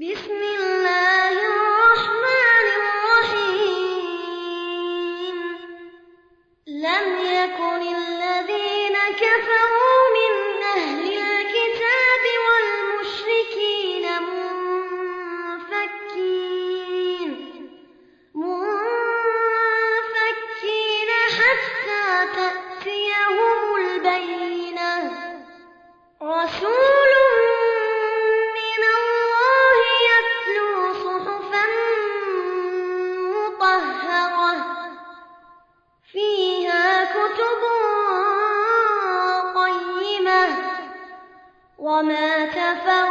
بسم فَوْ